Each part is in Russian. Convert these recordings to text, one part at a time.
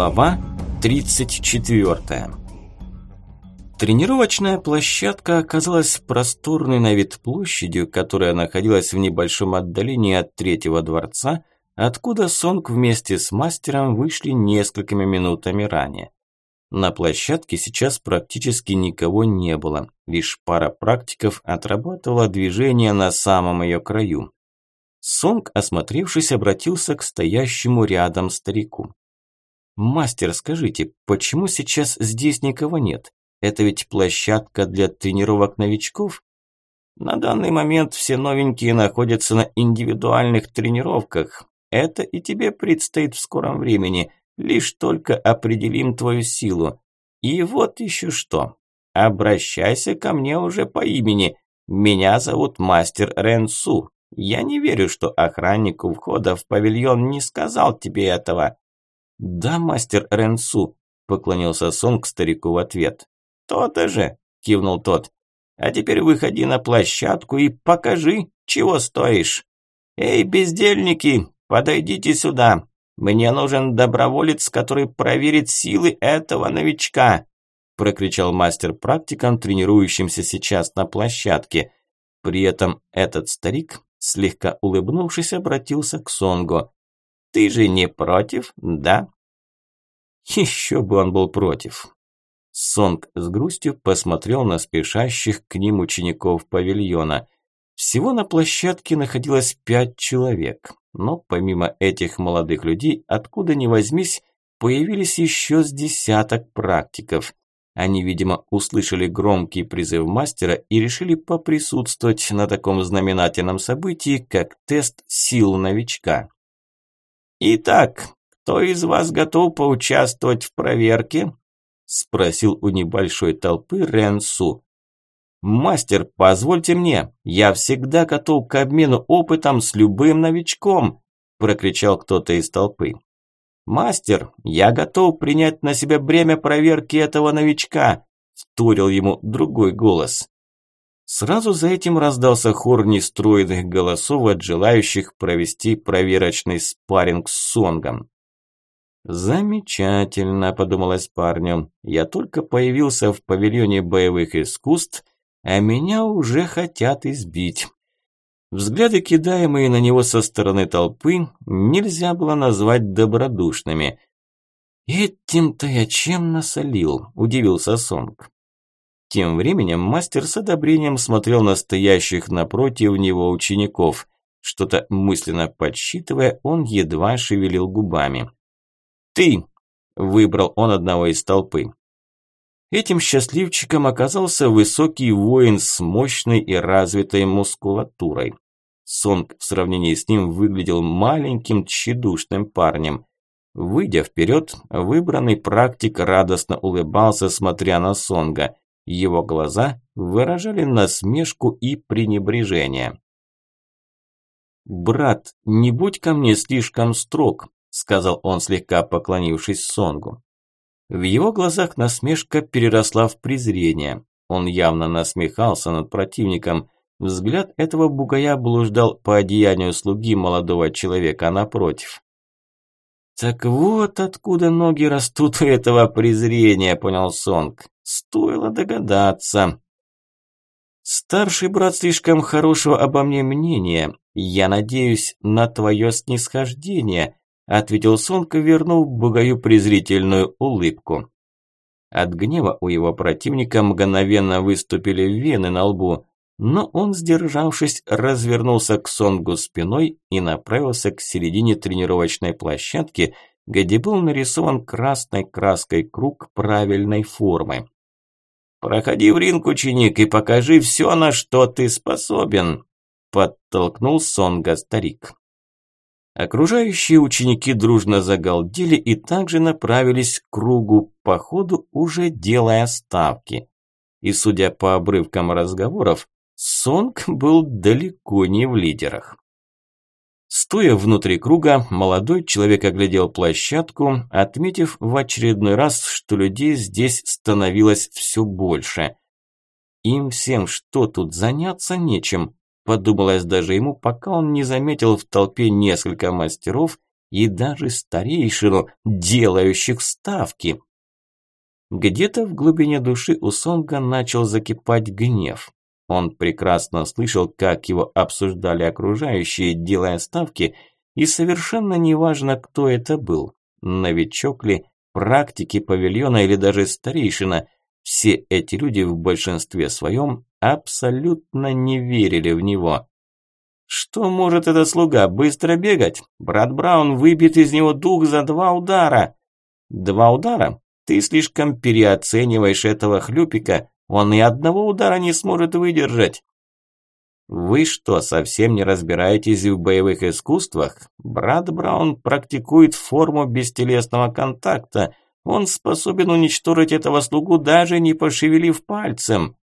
Глава 34 Тренировочная площадка оказалась просторной на вид площадью, которая находилась в небольшом отдалении от третьего дворца, откуда Сонг вместе с мастером вышли несколькими минутами ранее. На площадке сейчас практически никого не было, лишь пара практиков отрабатывала движение на самом ее краю. Сонг, осмотревшись, обратился к стоящему рядом старику. «Мастер, скажите, почему сейчас здесь никого нет? Это ведь площадка для тренировок новичков?» «На данный момент все новенькие находятся на индивидуальных тренировках. Это и тебе предстоит в скором времени, лишь только определим твою силу. И вот еще что. Обращайся ко мне уже по имени. Меня зовут мастер Ренсу. Я не верю, что охранник у входа в павильон не сказал тебе этого. «Да, мастер Ренсу», – поклонился Сон к старику в ответ. «То-то же», – кивнул тот. «А теперь выходи на площадку и покажи, чего стоишь. Эй, бездельники, подойдите сюда. Мне нужен доброволец, который проверит силы этого новичка», – прокричал мастер практикам, тренирующимся сейчас на площадке. При этом этот старик, слегка улыбнувшись, обратился к Сонгу. Ты же не против, да? Еще бы он был против. Сонг с грустью посмотрел на спешащих к ним учеников павильона. Всего на площадке находилось пять человек, но помимо этих молодых людей, откуда ни возьмись, появились еще с десяток практиков. Они, видимо, услышали громкий призыв мастера и решили поприсутствовать на таком знаменательном событии, как тест сил новичка. «Итак, кто из вас готов поучаствовать в проверке?» – спросил у небольшой толпы Ренсу. «Мастер, позвольте мне, я всегда готов к обмену опытом с любым новичком!» – прокричал кто-то из толпы. «Мастер, я готов принять на себя бремя проверки этого новичка!» – вторил ему другой голос. Сразу за этим раздался хор нестроенных голосов от желающих провести проверочный спарринг с Сонгом. «Замечательно», – подумалось парню. «Я только появился в павильоне боевых искусств, а меня уже хотят избить». Взгляды, кидаемые на него со стороны толпы, нельзя было назвать добродушными. «Этим-то я чем насолил?» – удивился Сонг. Тем временем мастер с одобрением смотрел на стоящих напротив него учеников. Что-то мысленно подсчитывая, он едва шевелил губами. «Ты!» – выбрал он одного из толпы. Этим счастливчиком оказался высокий воин с мощной и развитой мускулатурой. Сонг в сравнении с ним выглядел маленьким тщедушным парнем. Выйдя вперед, выбранный практик радостно улыбался, смотря на Сонга. Его глаза выражали насмешку и пренебрежение. «Брат, не будь ко мне слишком строг», – сказал он, слегка поклонившись Сонгу. В его глазах насмешка переросла в презрение. Он явно насмехался над противником. Взгляд этого бугая блуждал по одеянию слуги молодого человека напротив. «Так вот откуда ноги растут у этого презрения», – понял Сонг. Стоило догадаться. Старший брат слишком хорошего обо мне мнения. Я надеюсь на твое снисхождение, ответил Сонка, вернув Бугаю презрительную улыбку. От гнева у его противника мгновенно выступили вены на лбу, но он, сдержавшись, развернулся к Сонгу спиной и направился к середине тренировочной площадки, где был нарисован красной краской круг правильной формы. «Проходи в ринг, ученик, и покажи все, на что ты способен», – подтолкнул Сонга старик. Окружающие ученики дружно загалдели и также направились к кругу, по ходу уже делая ставки. И судя по обрывкам разговоров, Сонг был далеко не в лидерах. Стоя внутри круга, молодой человек оглядел площадку, отметив в очередной раз, что людей здесь становилось все больше. Им всем что тут заняться нечем, подумалось даже ему, пока он не заметил в толпе несколько мастеров, и даже старейшину, делающих ставки. Где-то в глубине души у Сонга начал закипать гнев. Он прекрасно слышал, как его обсуждали окружающие, делая ставки, и совершенно неважно, кто это был. Новичок ли, практики павильона или даже старейшина, все эти люди в большинстве своем абсолютно не верили в него. Что может этот слуга, быстро бегать? Брат Браун выбит из него дух за два удара. Два удара? Ты слишком переоцениваешь этого хлюпика, он и одного удара не сможет выдержать. Вы что, совсем не разбираетесь в боевых искусствах? Брат Браун практикует форму бестелесного контакта. Он способен уничтожить этого слугу, даже не пошевелив пальцем.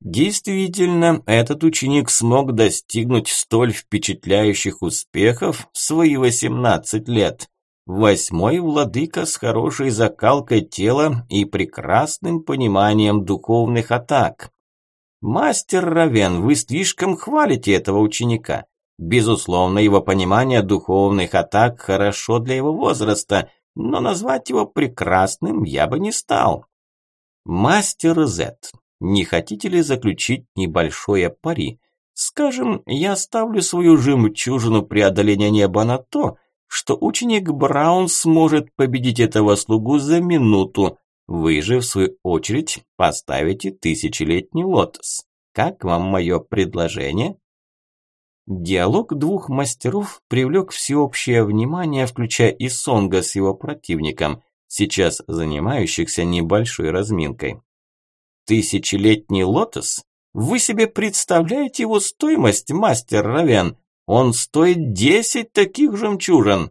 Действительно, этот ученик смог достигнуть столь впечатляющих успехов в свои 18 лет. Восьмой владыка с хорошей закалкой тела и прекрасным пониманием духовных атак. Мастер Равен, вы слишком хвалите этого ученика. Безусловно, его понимание духовных атак хорошо для его возраста, но назвать его прекрасным я бы не стал. Мастер Зет, не хотите ли заключить небольшое пари? Скажем, я ставлю свою жемчужину преодоления неба на то, что ученик Браун сможет победить этого слугу за минуту. Вы же, в свою очередь, поставите тысячелетний лотос. Как вам мое предложение? Диалог двух мастеров привлек всеобщее внимание, включая и Сонга с его противником, сейчас занимающихся небольшой разминкой. Тысячелетний лотос? Вы себе представляете его стоимость, мастер Равен? Он стоит десять таких жемчужин.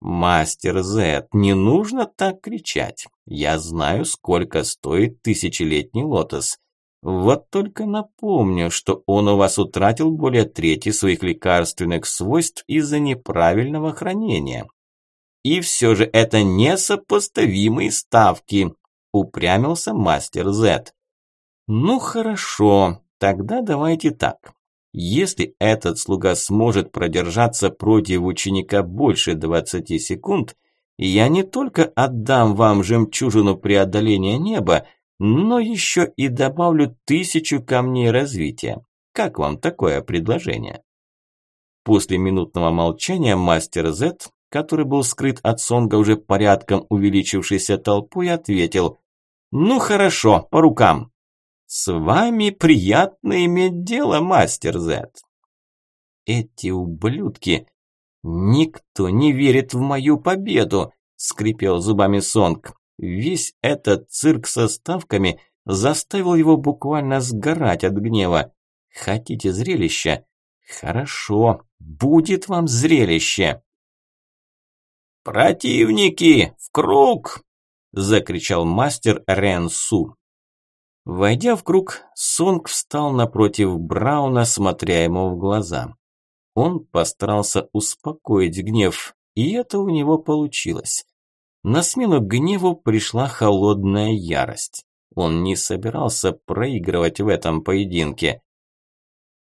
Мастер Зет, не нужно так кричать. Я знаю, сколько стоит тысячелетний лотос. Вот только напомню, что он у вас утратил более трети своих лекарственных свойств из-за неправильного хранения. И все же это несопоставимые ставки, упрямился мастер Зет. Ну хорошо, тогда давайте так. Если этот слуга сможет продержаться против ученика больше 20 секунд, я не только отдам вам жемчужину преодоления неба, но еще и добавлю тысячу камней развития. Как вам такое предложение? После минутного молчания мастер Z, который был скрыт от Сонга уже порядком увеличившейся толпой, ответил «Ну хорошо, по рукам». «С вами приятно иметь дело, мастер Зет». «Эти ублюдки! Никто не верит в мою победу!» – скрипел зубами Сонг. Весь этот цирк со ставками заставил его буквально сгорать от гнева. Хотите зрелища? Хорошо, будет вам зрелище. «Противники, в круг!» – закричал мастер Ренсу. Войдя в круг, Сонг встал напротив Брауна, смотря ему в глаза. Он постарался успокоить гнев, и это у него получилось. На смену гневу пришла холодная ярость. Он не собирался проигрывать в этом поединке.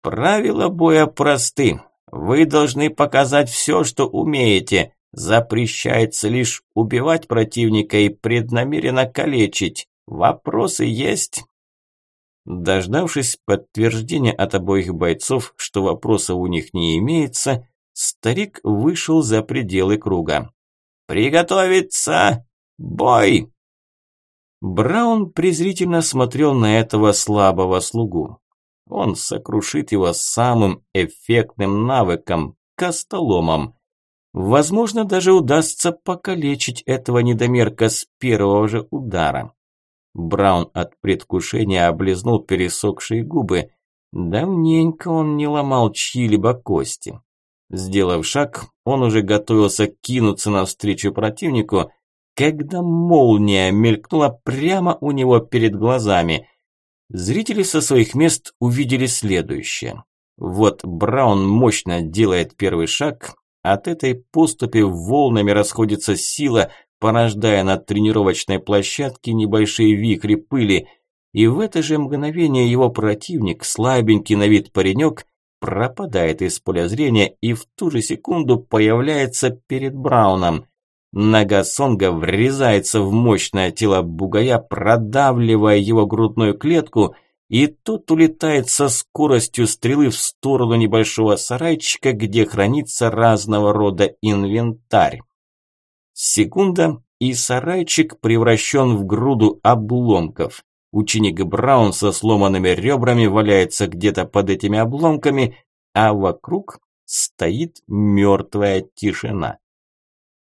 «Правила боя просты. Вы должны показать все, что умеете. Запрещается лишь убивать противника и преднамеренно калечить. Вопросы есть?» Дождавшись подтверждения от обоих бойцов, что вопросов у них не имеется, старик вышел за пределы круга. «Приготовиться! Бой!» Браун презрительно смотрел на этого слабого слугу. Он сокрушит его самым эффектным навыком – костоломом. Возможно, даже удастся покалечить этого недомерка с первого же удара. Браун от предвкушения облизнул пересохшие губы. Давненько он не ломал чьи-либо кости. Сделав шаг, он уже готовился кинуться навстречу противнику, когда молния мелькнула прямо у него перед глазами. Зрители со своих мест увидели следующее. Вот Браун мощно делает первый шаг, от этой поступи волнами расходится сила, порождая на тренировочной площадке небольшие вихри пыли, и в это же мгновение его противник, слабенький на вид паренек, пропадает из поля зрения и в ту же секунду появляется перед Брауном. Нога Сонга врезается в мощное тело бугая, продавливая его грудную клетку, и тот улетает со скоростью стрелы в сторону небольшого сарайчика, где хранится разного рода инвентарь. Секунда, и сарайчик превращен в груду обломков. Ученик Браун со сломанными ребрами валяется где-то под этими обломками, а вокруг стоит мертвая тишина.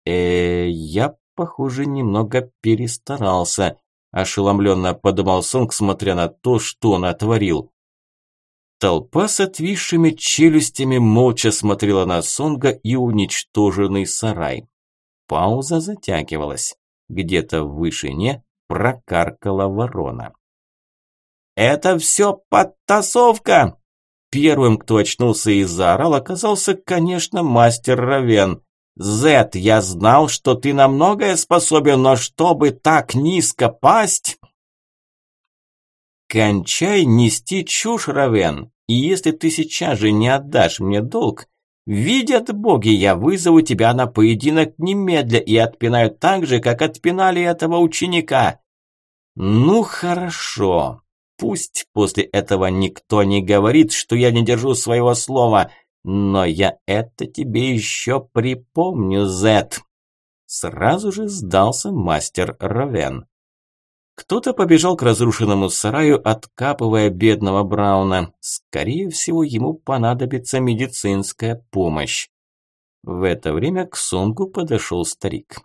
э я, похоже, немного перестарался, ошеломленно подумал Сонг, смотря на то, что он отворил. Толпа с отвисшими челюстями молча смотрела на Сонга и уничтоженный сарай. Пауза затягивалась. Где-то в вышине прокаркала ворона. «Это все подтасовка!» Первым, кто очнулся и заорал, оказался, конечно, мастер Равен. «Зет, я знал, что ты на многое способен, но чтобы так низко пасть...» «Кончай нести чушь, Равен, и если ты сейчас же не отдашь мне долг, видят боги, я вызову тебя на поединок немедля и отпинаю так же, как отпинали этого ученика. Ну хорошо. Пусть после этого никто не говорит, что я не держу своего слова, но я это тебе еще припомню, Зет. Сразу же сдался мастер Равен. Кто-то побежал к разрушенному сараю, откапывая бедного Брауна. Скорее всего, ему понадобится медицинская помощь. В это время к Сонгу подошел старик.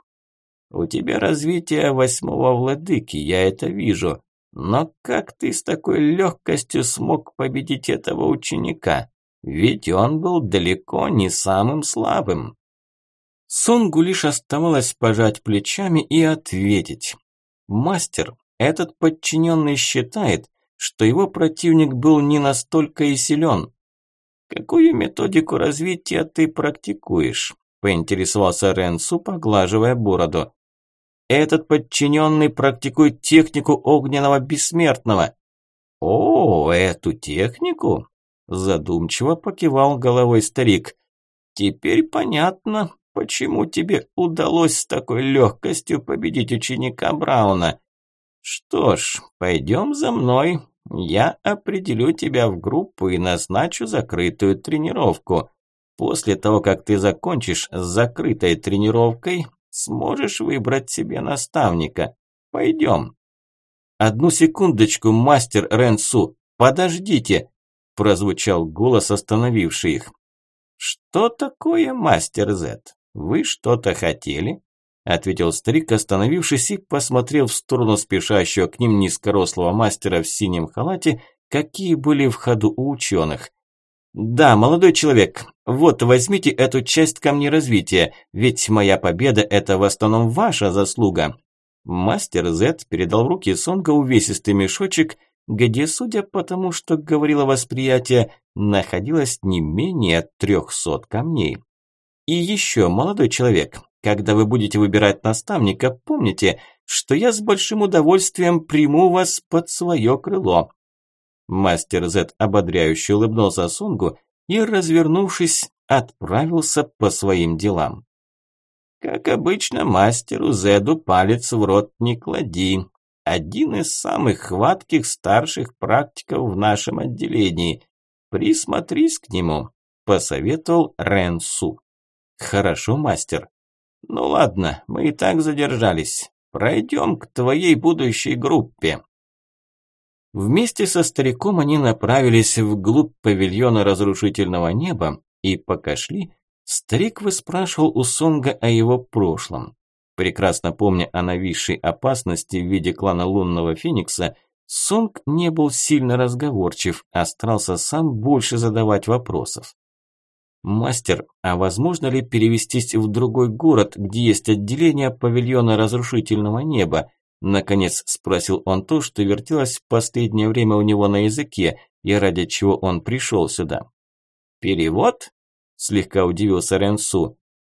У тебя развитие восьмого владыки, я это вижу. Но как ты с такой легкостью смог победить этого ученика? Ведь он был далеко не самым слабым. Сонгу лишь оставалось пожать плечами и ответить. Мастер, этот подчиненный считает, что его противник был не настолько и силен. Какую методику развития ты практикуешь? Поинтересовался Ренсу, поглаживая бороду. Этот подчиненный практикует технику огненного бессмертного. О, эту технику? Задумчиво покивал головой старик. Теперь понятно, почему тебе удалось с такой легкостью победить ученика Брауна. Что ж, пойдем за мной. Я определю тебя в группу и назначу закрытую тренировку. После того, как ты закончишь с закрытой тренировкой, Сможешь выбрать себе наставника. Пойдем. Одну секундочку, мастер Ренсу. Подождите. Прозвучал голос, остановивший их. Что такое, мастер Зет? Вы что-то хотели? Ответил старик, остановившись и посмотрел в сторону спешащего к ним низкорослого мастера в синем халате, какие были в ходу у ученых. «Да, молодой человек, вот возьмите эту часть камней развития, ведь моя победа – это в основном ваша заслуга». Мастер Зет передал в руки Сонга увесистый мешочек, где, судя по тому, что говорило восприятие, находилось не менее трехсот камней. И еще, молодой человек, когда вы будете выбирать наставника, помните, что я с большим удовольствием приму вас под свое крыло. Мастер Зет ободряюще улыбнулся Сонгу и, развернувшись, отправился по своим делам. Как обычно, мастеру Зеду палец в рот не клади. Один из самых хватких старших практиков в нашем отделении. Присмотрись к нему, посоветовал Рен Су. Хорошо, мастер. Ну ладно, мы и так задержались. Пройдем к твоей будущей группе. Вместе со стариком они направились вглубь павильона разрушительного неба, и пока шли, старик выспрашивал у Сонга о его прошлом. Прекрасно помня о нависшей опасности в виде клана лунного феникса, Сонг не был сильно разговорчив, а старался сам больше задавать вопросов. «Мастер, а возможно ли перевестись в другой город, где есть отделение павильона разрушительного неба?» Наконец спросил он то, что вертелось в последнее время у него на языке, и ради чего он пришел сюда. «Перевод?» – слегка удивился Ренсу.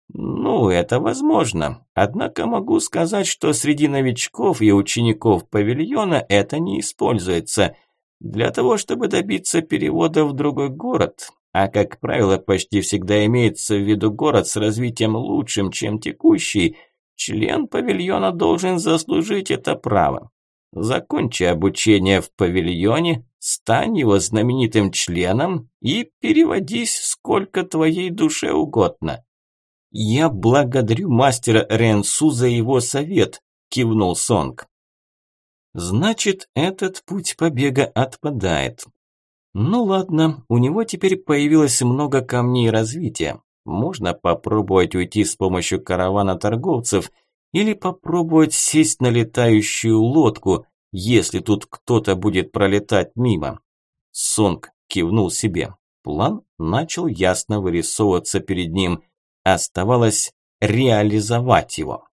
«Ну, это возможно. Однако могу сказать, что среди новичков и учеников павильона это не используется. Для того, чтобы добиться перевода в другой город, а как правило почти всегда имеется в виду город с развитием лучшим, чем текущий, член павильона должен заслужить это право. Закончи обучение в павильоне, стань его знаменитым членом и переводись сколько твоей душе угодно. Я благодарю мастера Ренсу за его совет, кивнул Сонг. Значит, этот путь побега отпадает. Ну ладно, у него теперь появилось много камней развития. Можно попробовать уйти с помощью каравана торговцев или попробовать сесть на летающую лодку, если тут кто-то будет пролетать мимо. Сонг кивнул себе. План начал ясно вырисовываться перед ним. Оставалось реализовать его.